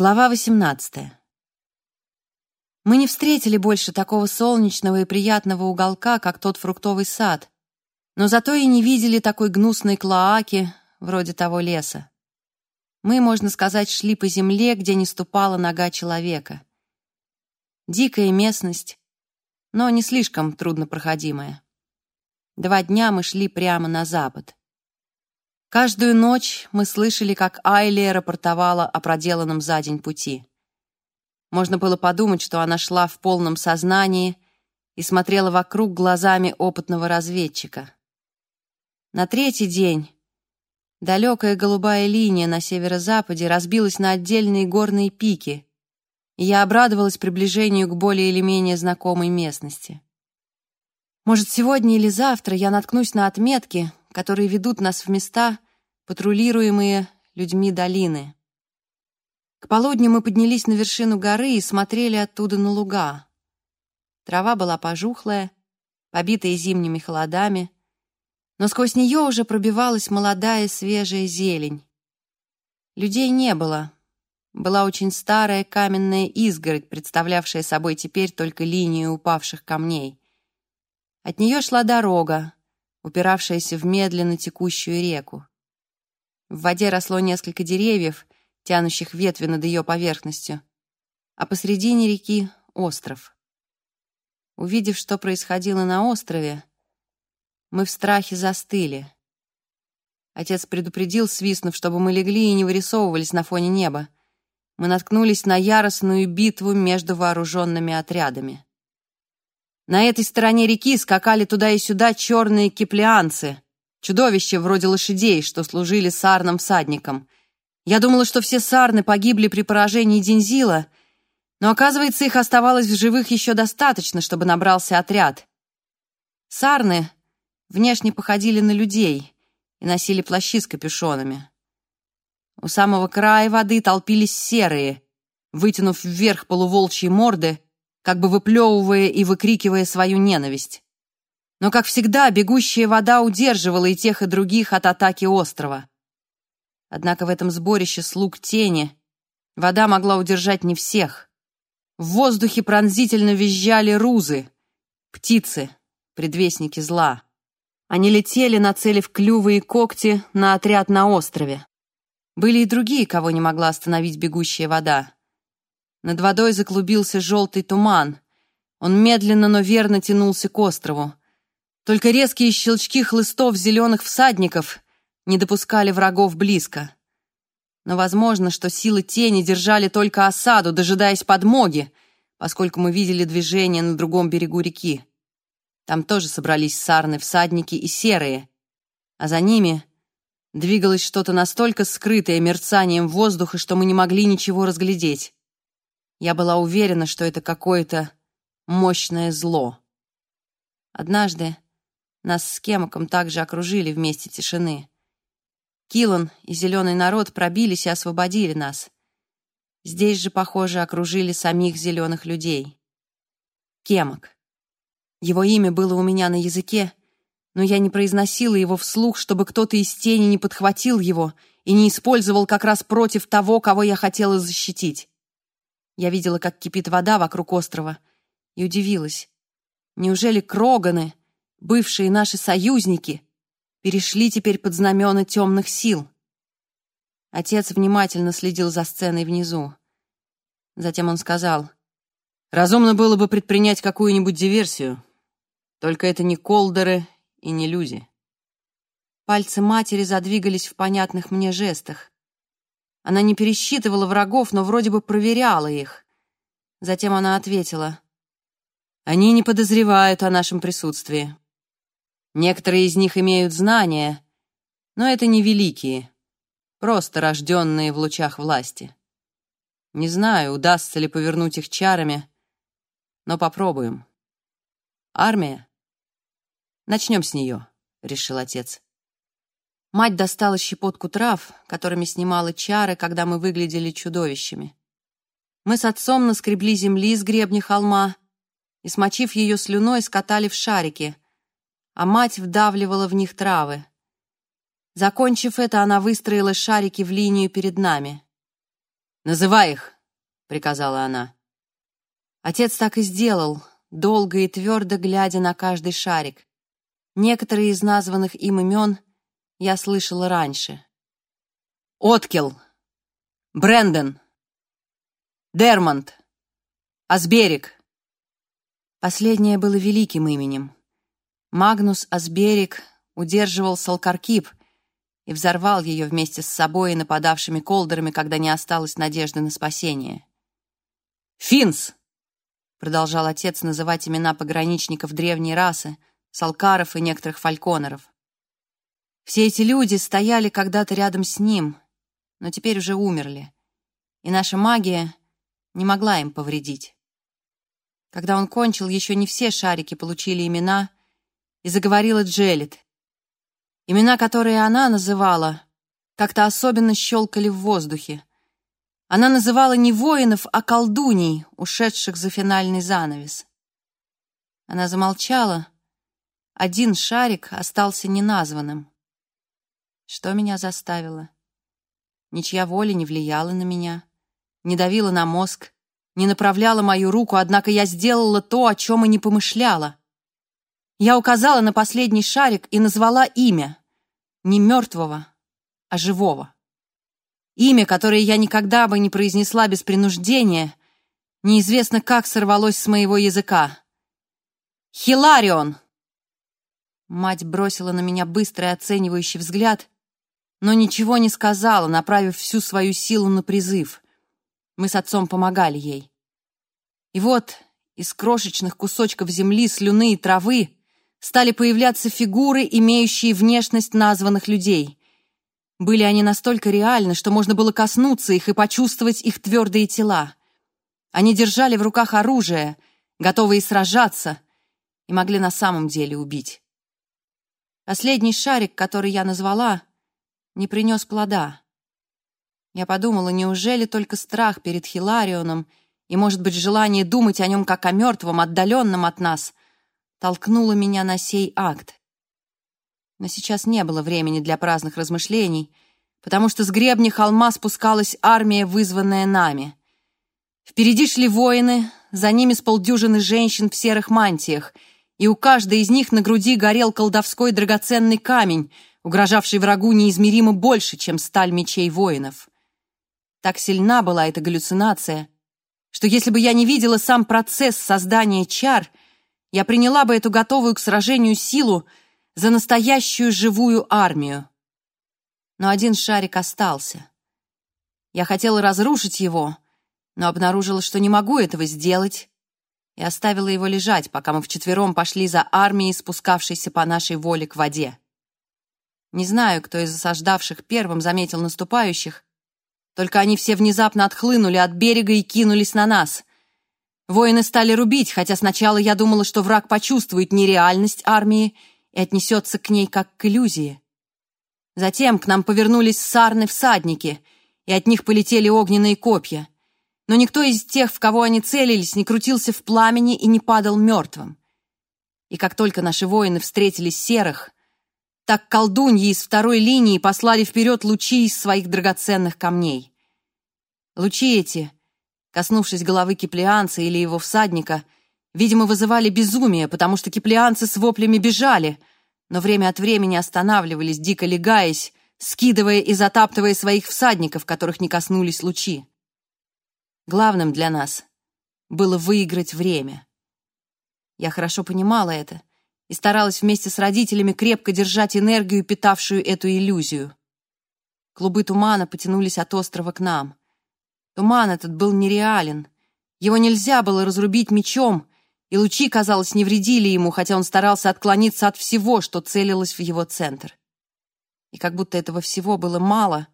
Глава 18. Мы не встретили больше такого солнечного и приятного уголка, как тот фруктовый сад, но зато и не видели такой гнусной клоаки, вроде того леса. Мы, можно сказать, шли по земле, где не ступала нога человека. Дикая местность, но не слишком труднопроходимая. Два дня мы шли прямо на запад. Каждую ночь мы слышали, как Айли рапортовала о проделанном за день пути. Можно было подумать, что она шла в полном сознании и смотрела вокруг глазами опытного разведчика. На третий день далекая голубая линия на северо-западе разбилась на отдельные горные пики, и я обрадовалась приближению к более или менее знакомой местности. Может, сегодня или завтра я наткнусь на отметки, которые ведут нас в места, патрулируемые людьми долины. К полудню мы поднялись на вершину горы и смотрели оттуда на луга. Трава была пожухлая, побитая зимними холодами, но сквозь нее уже пробивалась молодая свежая зелень. Людей не было. Была очень старая каменная изгородь, представлявшая собой теперь только линию упавших камней. От нее шла дорога, упиравшаяся в медленно текущую реку. В воде росло несколько деревьев, тянущих ветви над ее поверхностью, а посредине реки — остров. Увидев, что происходило на острове, мы в страхе застыли. Отец предупредил, свистнув, чтобы мы легли и не вырисовывались на фоне неба. Мы наткнулись на яростную битву между вооруженными отрядами. На этой стороне реки скакали туда и сюда черные киплеанцы. — Чудовище вроде лошадей, что служили сарным всадникам. Я думала, что все сарны погибли при поражении Дензила, но, оказывается, их оставалось в живых еще достаточно, чтобы набрался отряд. Сарны внешне походили на людей и носили плащи с капюшонами. У самого края воды толпились серые, вытянув вверх полуволчьи морды, как бы выплевывая и выкрикивая свою ненависть но, как всегда, бегущая вода удерживала и тех, и других от атаки острова. Однако в этом сборище слуг тени вода могла удержать не всех. В воздухе пронзительно визжали рузы, птицы, предвестники зла. Они летели, нацелив клювы и когти на отряд на острове. Были и другие, кого не могла остановить бегущая вода. Над водой заклубился желтый туман. Он медленно, но верно тянулся к острову. Только резкие щелчки хлыстов зеленых всадников не допускали врагов близко. Но возможно, что силы тени держали только осаду, дожидаясь подмоги, поскольку мы видели движение на другом берегу реки. Там тоже собрались сарны, всадники и серые, а за ними двигалось что-то настолько скрытое мерцанием воздуха, что мы не могли ничего разглядеть. Я была уверена, что это какое-то мощное зло. Однажды нас с Кемоком также окружили вместе тишины. Килан и Зеленый народ пробились и освободили нас. Здесь же, похоже, окружили самих зеленых людей. Кемок. Его имя было у меня на языке, но я не произносила его вслух, чтобы кто-то из тени не подхватил его и не использовал как раз против того, кого я хотела защитить. Я видела, как кипит вода вокруг острова, и удивилась. Неужели Кроганы, бывшие наши союзники, перешли теперь под знамена темных сил. Отец внимательно следил за сценой внизу. Затем он сказал, «Разумно было бы предпринять какую-нибудь диверсию, только это не колдеры и не люди». Пальцы матери задвигались в понятных мне жестах. Она не пересчитывала врагов, но вроде бы проверяла их. Затем она ответила, «Они не подозревают о нашем присутствии. Некоторые из них имеют знания, но это не великие, просто рожденные в лучах власти. Не знаю, удастся ли повернуть их чарами, но попробуем. Армия? Начнем с нее, решил отец. Мать достала щепотку трав, которыми снимала чары, когда мы выглядели чудовищами. Мы с отцом наскребли земли с гребня холма и, смочив ее слюной, скатали в шарики — а мать вдавливала в них травы. Закончив это, она выстроила шарики в линию перед нами. «Называй их!» — приказала она. Отец так и сделал, долго и твердо глядя на каждый шарик. Некоторые из названных им имен я слышала раньше. «Откел!» «Брэндон!» «Дермонт!» «Асберик!» Последнее было великим именем — Магнус Асберик удерживал Салкаркип и взорвал ее вместе с собой и нападавшими колдерами, когда не осталось надежды на спасение. «Финс!» — продолжал отец называть имена пограничников древней расы, салкаров и некоторых фальконеров. Все эти люди стояли когда-то рядом с ним, но теперь уже умерли, и наша магия не могла им повредить. Когда он кончил, еще не все шарики получили имена — и заговорила Джелит. Имена, которые она называла, как-то особенно щелкали в воздухе. Она называла не воинов, а колдуней, ушедших за финальный занавес. Она замолчала. Один шарик остался неназванным. Что меня заставило? Ничья воля не влияла на меня, не давила на мозг, не направляла мою руку, однако я сделала то, о чем и не помышляла. Я указала на последний шарик и назвала имя. Не мертвого, а живого. Имя, которое я никогда бы не произнесла без принуждения, неизвестно как сорвалось с моего языка. «Хиларион!» Мать бросила на меня быстрый оценивающий взгляд, но ничего не сказала, направив всю свою силу на призыв. Мы с отцом помогали ей. И вот из крошечных кусочков земли, слюны и травы стали появляться фигуры, имеющие внешность названных людей. Были они настолько реальны, что можно было коснуться их и почувствовать их твердые тела. Они держали в руках оружие, готовые сражаться, и могли на самом деле убить. Последний шарик, который я назвала, не принес плода. Я подумала, неужели только страх перед Хиларионом и, может быть, желание думать о нем как о мертвом, отдаленном от нас — толкнула меня на сей акт. Но сейчас не было времени для праздных размышлений, потому что с гребня холма спускалась армия, вызванная нами. Впереди шли воины, за ними с полдюжины женщин в серых мантиях, и у каждой из них на груди горел колдовской драгоценный камень, угрожавший врагу неизмеримо больше, чем сталь мечей воинов. Так сильна была эта галлюцинация, что если бы я не видела сам процесс создания чар — я приняла бы эту готовую к сражению силу за настоящую живую армию. Но один шарик остался. Я хотела разрушить его, но обнаружила, что не могу этого сделать, и оставила его лежать, пока мы вчетвером пошли за армией, спускавшейся по нашей воле к воде. Не знаю, кто из осаждавших первым заметил наступающих, только они все внезапно отхлынули от берега и кинулись на нас. Воины стали рубить, хотя сначала я думала, что враг почувствует нереальность армии и отнесется к ней как к иллюзии. Затем к нам повернулись сарны всадники, и от них полетели огненные копья. Но никто из тех, в кого они целились, не крутился в пламени и не падал мертвым. И как только наши воины встретились серых, так колдуньи из второй линии послали вперед лучи из своих драгоценных камней. Лучи эти — коснувшись головы киплианца или его всадника, видимо, вызывали безумие, потому что киплианцы с воплями бежали, но время от времени останавливались, дико легаясь, скидывая и затаптывая своих всадников, которых не коснулись лучи. Главным для нас было выиграть время. Я хорошо понимала это и старалась вместе с родителями крепко держать энергию, питавшую эту иллюзию. Клубы тумана потянулись от острова к нам. Туман этот был нереален. Его нельзя было разрубить мечом, и лучи, казалось, не вредили ему, хотя он старался отклониться от всего, что целилось в его центр. И как будто этого всего было мало,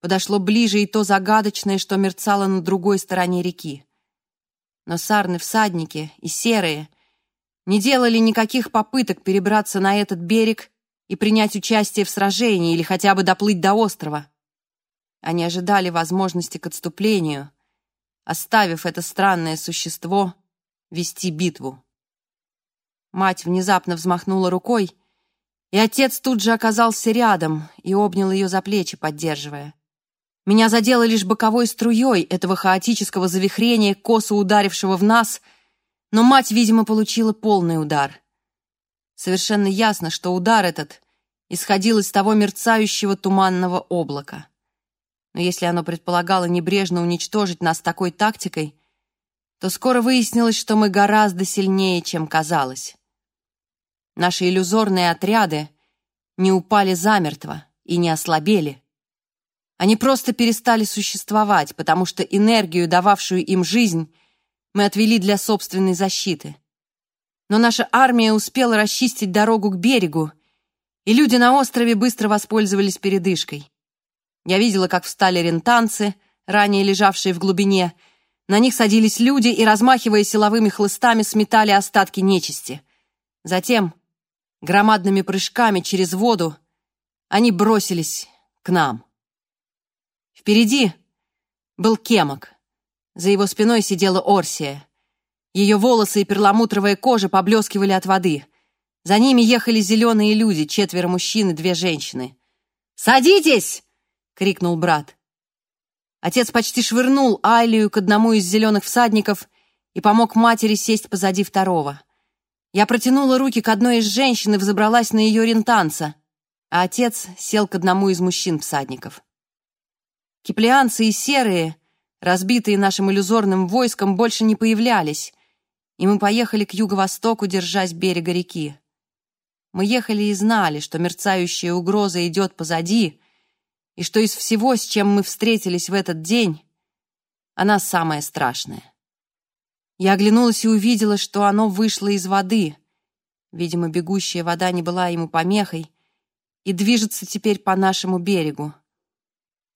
подошло ближе и то загадочное, что мерцало на другой стороне реки. Но сарны-всадники и серые не делали никаких попыток перебраться на этот берег и принять участие в сражении или хотя бы доплыть до острова. Они ожидали возможности к отступлению, оставив это странное существо вести битву. Мать внезапно взмахнула рукой, и отец тут же оказался рядом и обнял ее за плечи, поддерживая. Меня задело лишь боковой струей этого хаотического завихрения, косо ударившего в нас, но мать, видимо, получила полный удар. Совершенно ясно, что удар этот исходил из того мерцающего туманного облака. Но если оно предполагало небрежно уничтожить нас такой тактикой, то скоро выяснилось, что мы гораздо сильнее, чем казалось. Наши иллюзорные отряды не упали замертво и не ослабели. Они просто перестали существовать, потому что энергию, дававшую им жизнь, мы отвели для собственной защиты. Но наша армия успела расчистить дорогу к берегу, и люди на острове быстро воспользовались передышкой. Я видела, как встали рентанцы, ранее лежавшие в глубине. На них садились люди и, размахивая силовыми хлыстами, сметали остатки нечисти. Затем, громадными прыжками через воду, они бросились к нам. Впереди был Кемок. За его спиной сидела Орсия. Ее волосы и перламутровая кожа поблескивали от воды. За ними ехали зеленые люди, четверо мужчин и две женщины. «Садитесь!» крикнул брат. Отец почти швырнул Алию к одному из зеленых всадников и помог матери сесть позади второго. Я протянула руки к одной из женщин и взобралась на ее рентанца, а отец сел к одному из мужчин-всадников. Киплианцы и серые, разбитые нашим иллюзорным войском, больше не появлялись, и мы поехали к юго-востоку, держась берега реки. Мы ехали и знали, что мерцающая угроза идет позади — и что из всего, с чем мы встретились в этот день, она самая страшная. Я оглянулась и увидела, что оно вышло из воды. Видимо, бегущая вода не была ему помехой и движется теперь по нашему берегу.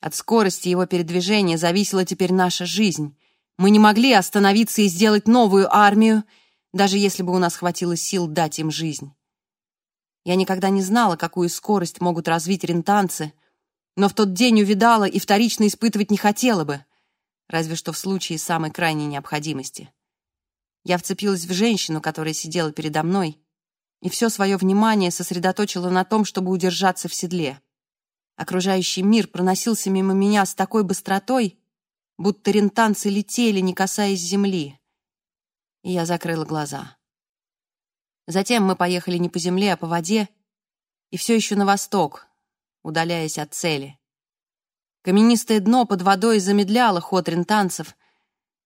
От скорости его передвижения зависела теперь наша жизнь. Мы не могли остановиться и сделать новую армию, даже если бы у нас хватило сил дать им жизнь. Я никогда не знала, какую скорость могут развить рентанцы — но в тот день увидала и вторично испытывать не хотела бы, разве что в случае самой крайней необходимости. Я вцепилась в женщину, которая сидела передо мной, и все свое внимание сосредоточила на том, чтобы удержаться в седле. Окружающий мир проносился мимо меня с такой быстротой, будто рентанцы летели, не касаясь земли. И я закрыла глаза. Затем мы поехали не по земле, а по воде, и все еще на восток, удаляясь от цели. Каменистое дно под водой замедляло ход рентанцев,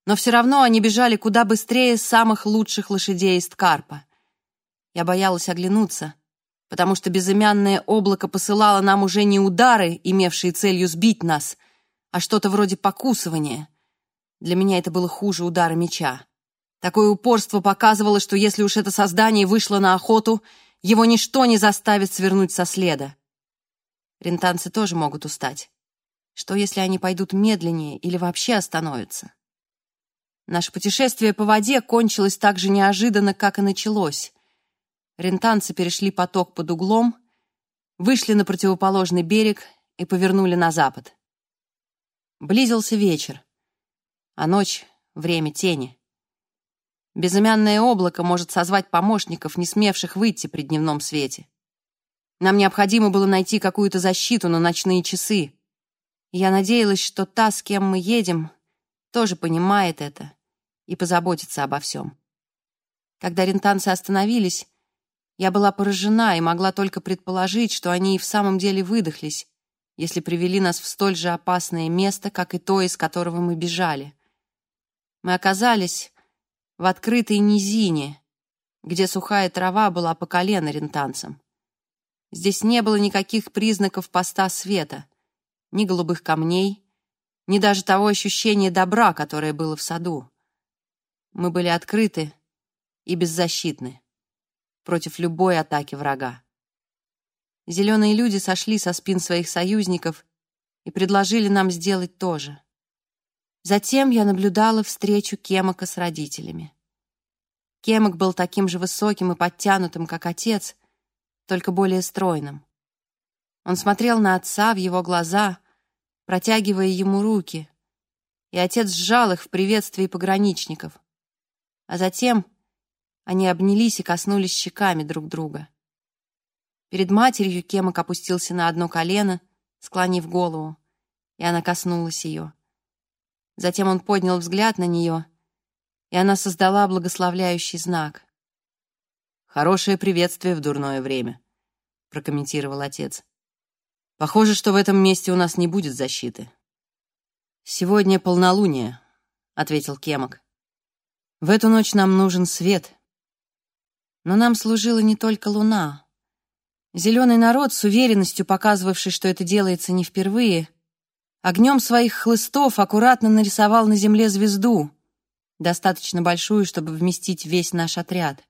но все равно они бежали куда быстрее самых лучших лошадей из Ткарпа. Я боялась оглянуться, потому что безымянное облако посылало нам уже не удары, имевшие целью сбить нас, а что-то вроде покусывания. Для меня это было хуже удара меча. Такое упорство показывало, что если уж это создание вышло на охоту, его ничто не заставит свернуть со следа. Рентанцы тоже могут устать. Что, если они пойдут медленнее или вообще остановятся? Наше путешествие по воде кончилось так же неожиданно, как и началось. Рентанцы перешли поток под углом, вышли на противоположный берег и повернули на запад. Близился вечер, а ночь — время тени. Безымянное облако может созвать помощников, не смевших выйти при дневном свете. Нам необходимо было найти какую-то защиту на ночные часы. Я надеялась, что та, с кем мы едем, тоже понимает это и позаботится обо всем. Когда рентанцы остановились, я была поражена и могла только предположить, что они и в самом деле выдохлись, если привели нас в столь же опасное место, как и то, из которого мы бежали. Мы оказались в открытой низине, где сухая трава была по колено рентанцам. Здесь не было никаких признаков поста света, ни голубых камней, ни даже того ощущения добра, которое было в саду. Мы были открыты и беззащитны против любой атаки врага. Зеленые люди сошли со спин своих союзников и предложили нам сделать то же. Затем я наблюдала встречу Кемака с родителями. Кемак был таким же высоким и подтянутым, как отец — только более стройным. Он смотрел на отца в его глаза, протягивая ему руки, и отец сжал их в приветствии пограничников. А затем они обнялись и коснулись щеками друг друга. Перед матерью Кемок опустился на одно колено, склонив голову, и она коснулась ее. Затем он поднял взгляд на нее, и она создала благословляющий знак — Хорошее приветствие в дурное время», — прокомментировал отец. «Похоже, что в этом месте у нас не будет защиты». «Сегодня полнолуние», — ответил Кемок. «В эту ночь нам нужен свет». Но нам служила не только луна. Зеленый народ, с уверенностью показывавший, что это делается не впервые, огнем своих хлыстов аккуратно нарисовал на земле звезду, достаточно большую, чтобы вместить весь наш отряд.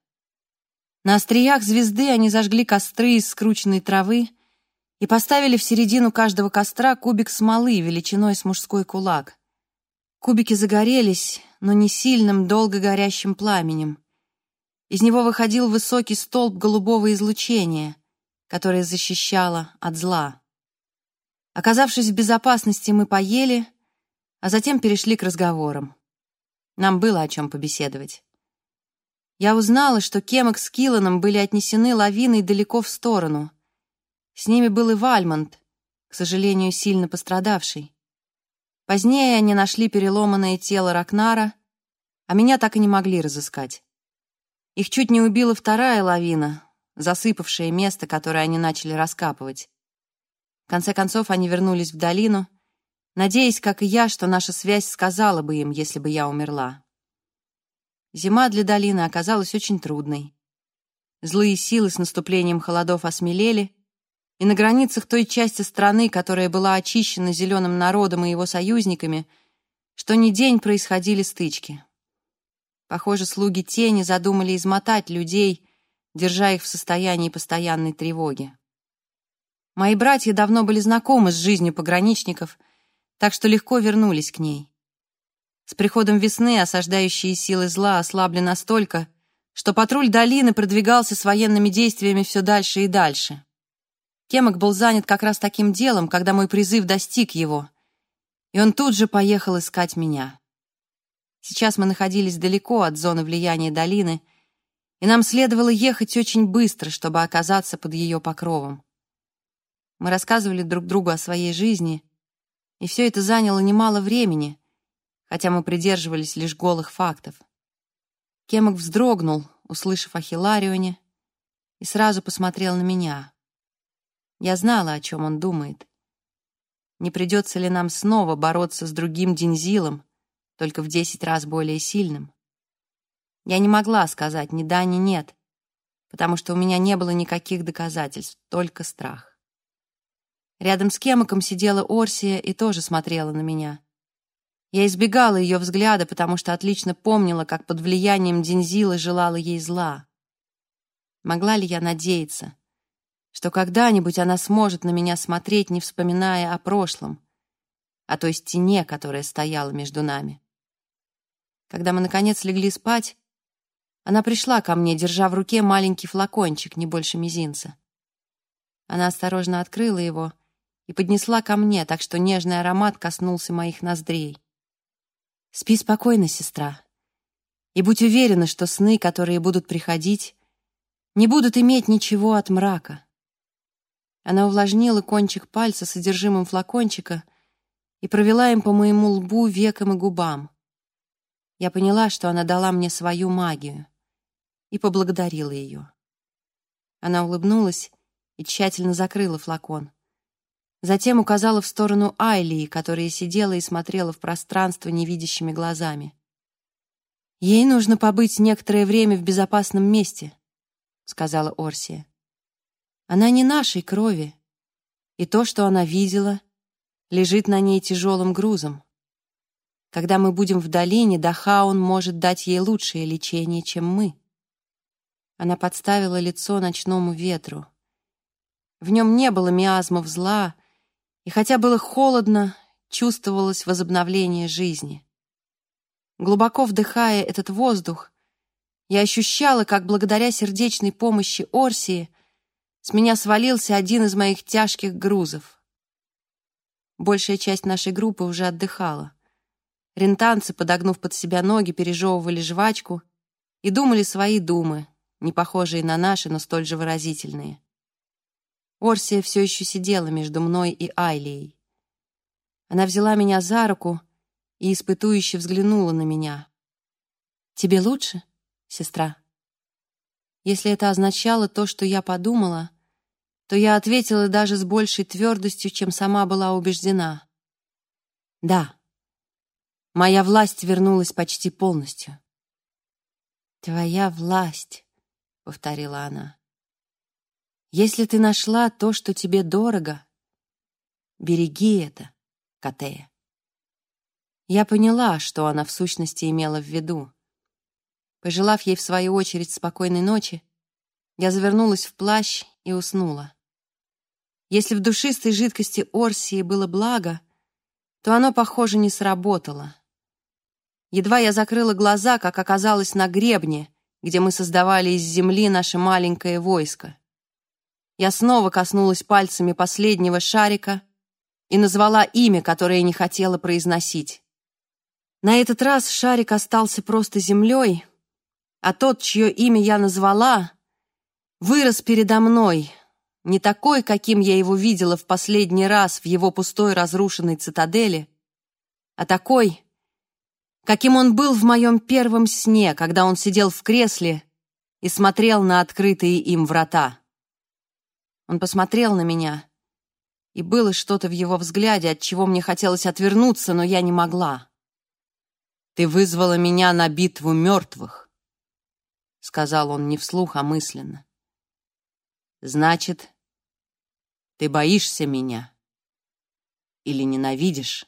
На остриях звезды они зажгли костры из скрученной травы и поставили в середину каждого костра кубик смолы величиной с мужской кулак. Кубики загорелись, но не сильным, долго горящим пламенем. Из него выходил высокий столб голубого излучения, которое защищало от зла. Оказавшись в безопасности, мы поели, а затем перешли к разговорам. Нам было о чем побеседовать. Я узнала, что Кемок с Килланом были отнесены лавиной далеко в сторону. С ними был и Вальмонт, к сожалению, сильно пострадавший. Позднее они нашли переломанное тело Ракнара, а меня так и не могли разыскать. Их чуть не убила вторая лавина, засыпавшая место, которое они начали раскапывать. В конце концов, они вернулись в долину, надеясь, как и я, что наша связь сказала бы им, если бы я умерла. Зима для долины оказалась очень трудной. Злые силы с наступлением холодов осмелели, и на границах той части страны, которая была очищена зеленым народом и его союзниками, что ни день происходили стычки. Похоже, слуги тени задумали измотать людей, держа их в состоянии постоянной тревоги. Мои братья давно были знакомы с жизнью пограничников, так что легко вернулись к ней. С приходом весны осаждающие силы зла ослабли настолько, что патруль долины продвигался с военными действиями все дальше и дальше. Кемок был занят как раз таким делом, когда мой призыв достиг его, и он тут же поехал искать меня. Сейчас мы находились далеко от зоны влияния долины, и нам следовало ехать очень быстро, чтобы оказаться под ее покровом. Мы рассказывали друг другу о своей жизни, и все это заняло немало времени — хотя мы придерживались лишь голых фактов. Кемок вздрогнул, услышав о Хиларионе, и сразу посмотрел на меня. Я знала, о чем он думает. Не придется ли нам снова бороться с другим Дензилом, только в десять раз более сильным? Я не могла сказать ни да, ни нет, потому что у меня не было никаких доказательств, только страх. Рядом с Кемаком сидела Орсия и тоже смотрела на меня — я избегала ее взгляда, потому что отлично помнила, как под влиянием Дензила желала ей зла. Могла ли я надеяться, что когда-нибудь она сможет на меня смотреть, не вспоминая о прошлом, о той стене, которая стояла между нами? Когда мы, наконец, легли спать, она пришла ко мне, держа в руке маленький флакончик, не больше мизинца. Она осторожно открыла его и поднесла ко мне, так что нежный аромат коснулся моих ноздрей. Спи спокойно, сестра. И будь уверена, что сны, которые будут приходить, не будут иметь ничего от мрака. Она увлажнила кончик пальца содержимым флакончика и провела им по моему лбу, векам и губам. Я поняла, что она дала мне свою магию и поблагодарила ее. Она улыбнулась и тщательно закрыла флакон — Затем указала в сторону Айли, которая сидела и смотрела в пространство невидящими глазами. «Ей нужно побыть некоторое время в безопасном месте», — сказала Орсия. «Она не нашей крови, и то, что она видела, лежит на ней тяжелым грузом. Когда мы будем в долине, Дахаун может дать ей лучшее лечение, чем мы». Она подставила лицо ночному ветру. В нем не было миазмов зла, и хотя было холодно, чувствовалось возобновление жизни. Глубоко вдыхая этот воздух, я ощущала, как благодаря сердечной помощи Орсии с меня свалился один из моих тяжких грузов. Большая часть нашей группы уже отдыхала. Рентанцы, подогнув под себя ноги, пережевывали жвачку и думали свои думы, не похожие на наши, но столь же выразительные. Орсия все еще сидела между мной и Айлей. Она взяла меня за руку и испытующе взглянула на меня. «Тебе лучше, сестра?» Если это означало то, что я подумала, то я ответила даже с большей твердостью, чем сама была убеждена. «Да, моя власть вернулась почти полностью». «Твоя власть», — повторила она. Если ты нашла то, что тебе дорого, береги это, Катея. Я поняла, что она в сущности имела в виду. Пожелав ей в свою очередь спокойной ночи, я завернулась в плащ и уснула. Если в душистой жидкости Орсии было благо, то оно, похоже, не сработало. Едва я закрыла глаза, как оказалось на гребне, где мы создавали из земли наше маленькое войско. Я снова коснулась пальцами последнего шарика и назвала имя, которое не хотела произносить. На этот раз шарик остался просто землей, а тот, чье имя я назвала, вырос передо мной, не такой, каким я его видела в последний раз в его пустой разрушенной цитадели, а такой, каким он был в моем первом сне, когда он сидел в кресле и смотрел на открытые им врата. Он посмотрел на меня, и было что-то в его взгляде, от чего мне хотелось отвернуться, но я не могла. «Ты вызвала меня на битву мертвых», — сказал он не вслух, а мысленно. «Значит, ты боишься меня или ненавидишь?»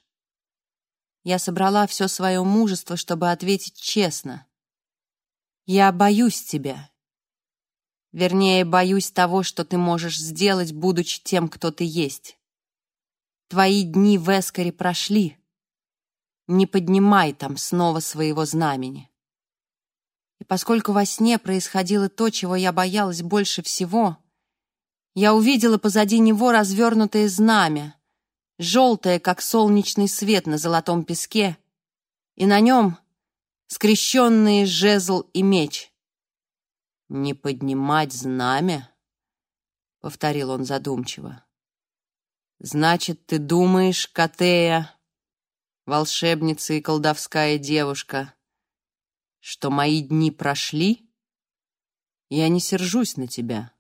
Я собрала все свое мужество, чтобы ответить честно. «Я боюсь тебя Вернее, боюсь того, что ты можешь сделать, будучи тем, кто ты есть. Твои дни в Эскаре прошли. Не поднимай там снова своего знамени. И поскольку во сне происходило то, чего я боялась больше всего, я увидела позади него развернутое знамя, желтое, как солнечный свет на золотом песке, и на нем скрещенные жезл и меч. «Не поднимать знамя?» — повторил он задумчиво. «Значит, ты думаешь, Катея, волшебница и колдовская девушка, что мои дни прошли? Я не сержусь на тебя,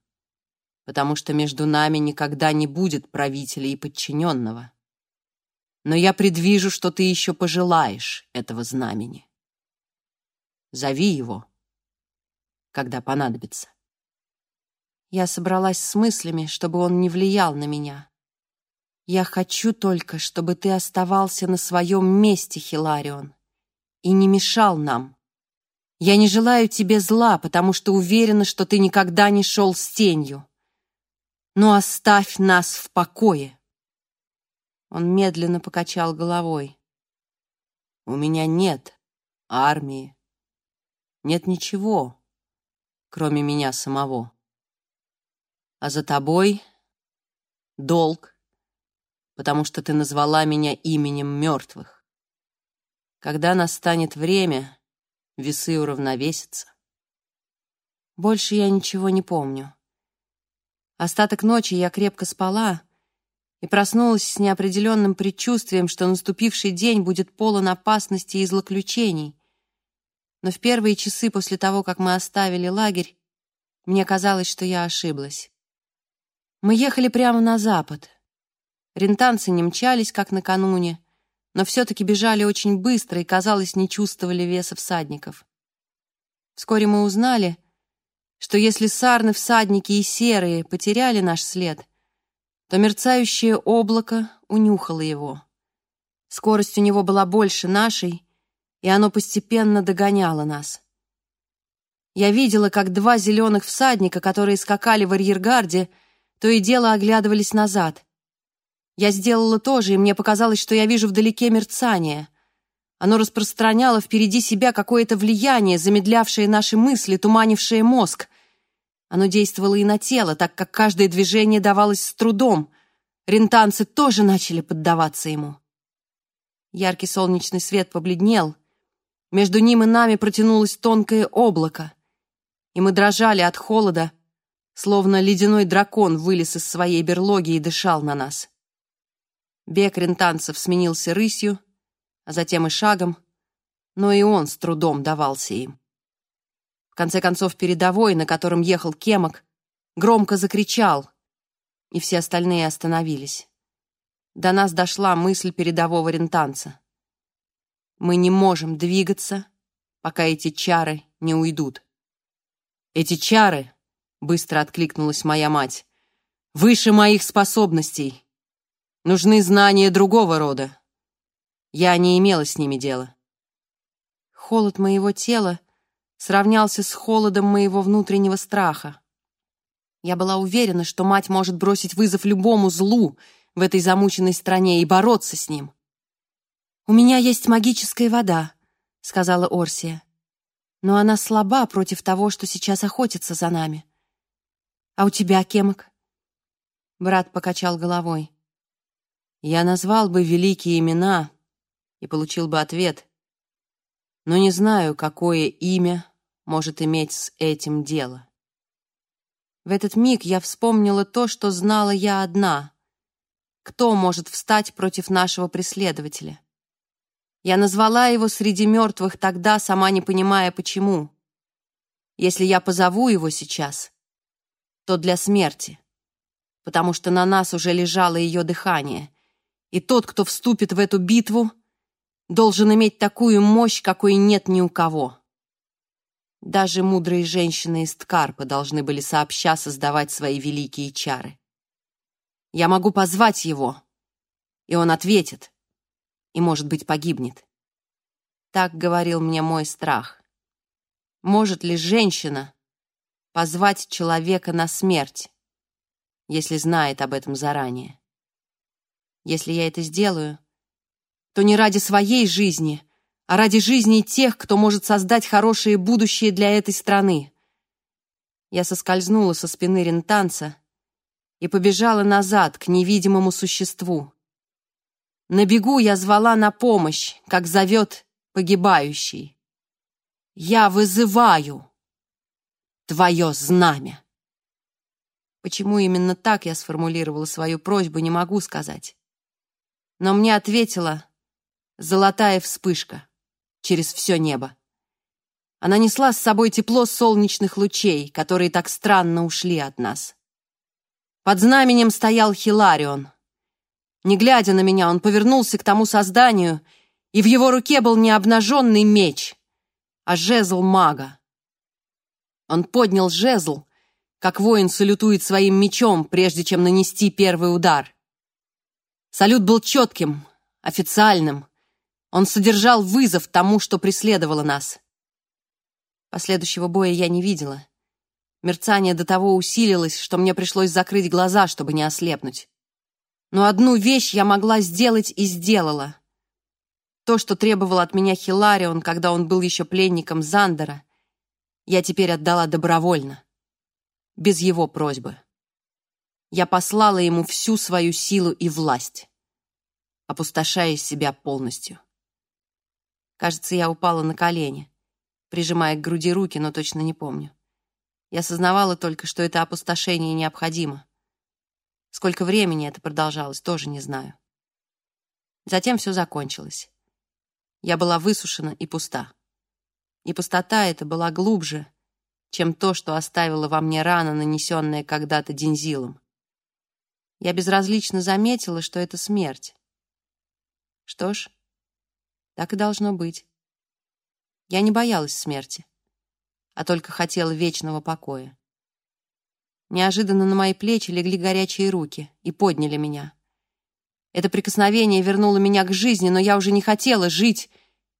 потому что между нами никогда не будет правителя и подчиненного. Но я предвижу, что ты еще пожелаешь этого знамени. Зови его» когда понадобится. Я собралась с мыслями, чтобы он не влиял на меня. Я хочу только, чтобы ты оставался на своем месте, Хиларион, и не мешал нам. Я не желаю тебе зла, потому что уверена, что ты никогда не шел с тенью. Но оставь нас в покое. Он медленно покачал головой. У меня нет армии. Нет ничего, кроме меня самого. А за тобой долг, потому что ты назвала меня именем мертвых. Когда настанет время, весы уравновесятся. Больше я ничего не помню. Остаток ночи я крепко спала и проснулась с неопределенным предчувствием, что наступивший день будет полон опасности и злоключений, но в первые часы после того, как мы оставили лагерь, мне казалось, что я ошиблась. Мы ехали прямо на запад. Рентанцы не мчались, как накануне, но все-таки бежали очень быстро и, казалось, не чувствовали веса всадников. Вскоре мы узнали, что если сарны, всадники и серые потеряли наш след, то мерцающее облако унюхало его. Скорость у него была больше нашей — и оно постепенно догоняло нас. Я видела, как два зеленых всадника, которые скакали в арьергарде, то и дело оглядывались назад. Я сделала то же, и мне показалось, что я вижу вдалеке мерцание. Оно распространяло впереди себя какое-то влияние, замедлявшее наши мысли, туманившее мозг. Оно действовало и на тело, так как каждое движение давалось с трудом. Рентанцы тоже начали поддаваться ему. Яркий солнечный свет побледнел — между ним и нами протянулось тонкое облако, и мы дрожали от холода, словно ледяной дракон вылез из своей берлоги и дышал на нас. Бег рентанцев сменился рысью, а затем и шагом, но и он с трудом давался им. В конце концов, передовой, на котором ехал Кемок, громко закричал, и все остальные остановились. До нас дошла мысль передового рентанца мы не можем двигаться, пока эти чары не уйдут. Эти чары, быстро откликнулась моя мать, выше моих способностей. Нужны знания другого рода. Я не имела с ними дела. Холод моего тела сравнялся с холодом моего внутреннего страха. Я была уверена, что мать может бросить вызов любому злу в этой замученной стране и бороться с ним. «У меня есть магическая вода», — сказала Орсия. «Но она слаба против того, что сейчас охотится за нами». «А у тебя, Кемок?» Брат покачал головой. «Я назвал бы великие имена и получил бы ответ, но не знаю, какое имя может иметь с этим дело». В этот миг я вспомнила то, что знала я одна. Кто может встать против нашего преследователя? Я назвала его среди мертвых тогда, сама не понимая почему. Если я позову его сейчас, то для смерти, потому что на нас уже лежало ее дыхание, и тот, кто вступит в эту битву, должен иметь такую мощь, какой нет ни у кого. Даже мудрые женщины из Ткарпа должны были сообща создавать свои великие чары. Я могу позвать его, и он ответит — и, может быть, погибнет. Так говорил мне мой страх. Может ли женщина позвать человека на смерть, если знает об этом заранее? Если я это сделаю, то не ради своей жизни, а ради жизни тех, кто может создать хорошее будущее для этой страны. Я соскользнула со спины рентанца и побежала назад к невидимому существу. На бегу я звала на помощь, как зовет погибающий. Я вызываю твое знамя. Почему именно так я сформулировала свою просьбу, не могу сказать. Но мне ответила золотая вспышка через все небо. Она несла с собой тепло солнечных лучей, которые так странно ушли от нас. Под знаменем стоял Хиларион — не глядя на меня, он повернулся к тому созданию, и в его руке был не обнаженный меч, а жезл мага. Он поднял жезл, как воин салютует своим мечом, прежде чем нанести первый удар. Салют был четким, официальным. Он содержал вызов тому, что преследовало нас. Последующего боя я не видела. Мерцание до того усилилось, что мне пришлось закрыть глаза, чтобы не ослепнуть. Но одну вещь я могла сделать и сделала. То, что требовал от меня Хиларион, когда он был еще пленником Зандера, я теперь отдала добровольно, без его просьбы. Я послала ему всю свою силу и власть, опустошая себя полностью. Кажется, я упала на колени, прижимая к груди руки, но точно не помню. Я сознавала только, что это опустошение необходимо. Сколько времени это продолжалось, тоже не знаю. Затем все закончилось. Я была высушена и пуста. И пустота эта была глубже, чем то, что оставила во мне рана, нанесенная когда-то дензилом. Я безразлично заметила, что это смерть. Что ж, так и должно быть. Я не боялась смерти, а только хотела вечного покоя неожиданно на мои плечи легли горячие руки и подняли меня. Это прикосновение вернуло меня к жизни, но я уже не хотела жить,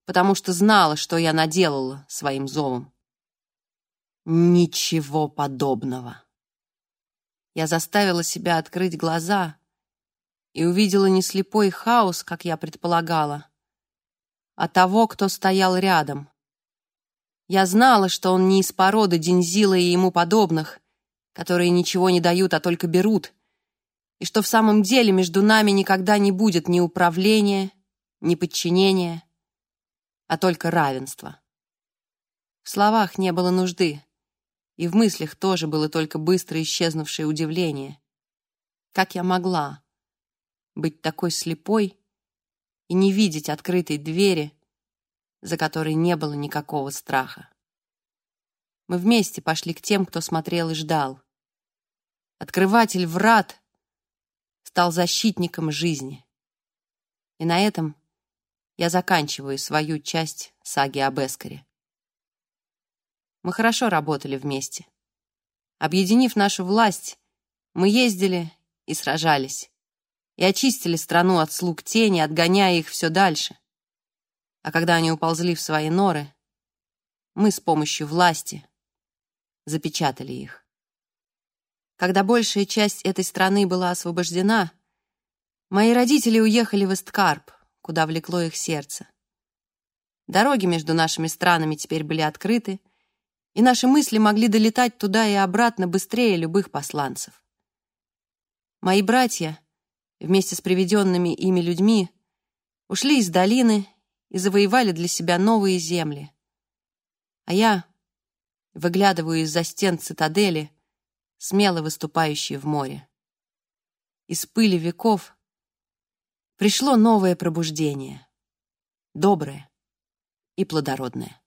потому что знала, что я наделала своим зовом. Ничего подобного. Я заставила себя открыть глаза и увидела не слепой хаос, как я предполагала, а того, кто стоял рядом. Я знала, что он не из породы Дензила и ему подобных — которые ничего не дают, а только берут, и что в самом деле между нами никогда не будет ни управления, ни подчинения, а только равенство. В словах не было нужды, и в мыслях тоже было только быстро исчезнувшее удивление. Как я могла быть такой слепой и не видеть открытой двери, за которой не было никакого страха? Мы вместе пошли к тем, кто смотрел и ждал. Открыватель врат стал защитником жизни. И на этом я заканчиваю свою часть саги об Эскаре. Мы хорошо работали вместе. Объединив нашу власть, мы ездили и сражались. И очистили страну от слуг тени, отгоняя их все дальше. А когда они уползли в свои норы, мы с помощью власти запечатали их. Когда большая часть этой страны была освобождена, мои родители уехали в Эсткарп, куда влекло их сердце. Дороги между нашими странами теперь были открыты, и наши мысли могли долетать туда и обратно быстрее любых посланцев. Мои братья, вместе с приведенными ими людьми, ушли из долины и завоевали для себя новые земли. А я выглядываю из-за стен цитадели, смело выступающие в море. Из пыли веков пришло новое пробуждение, доброе и плодородное.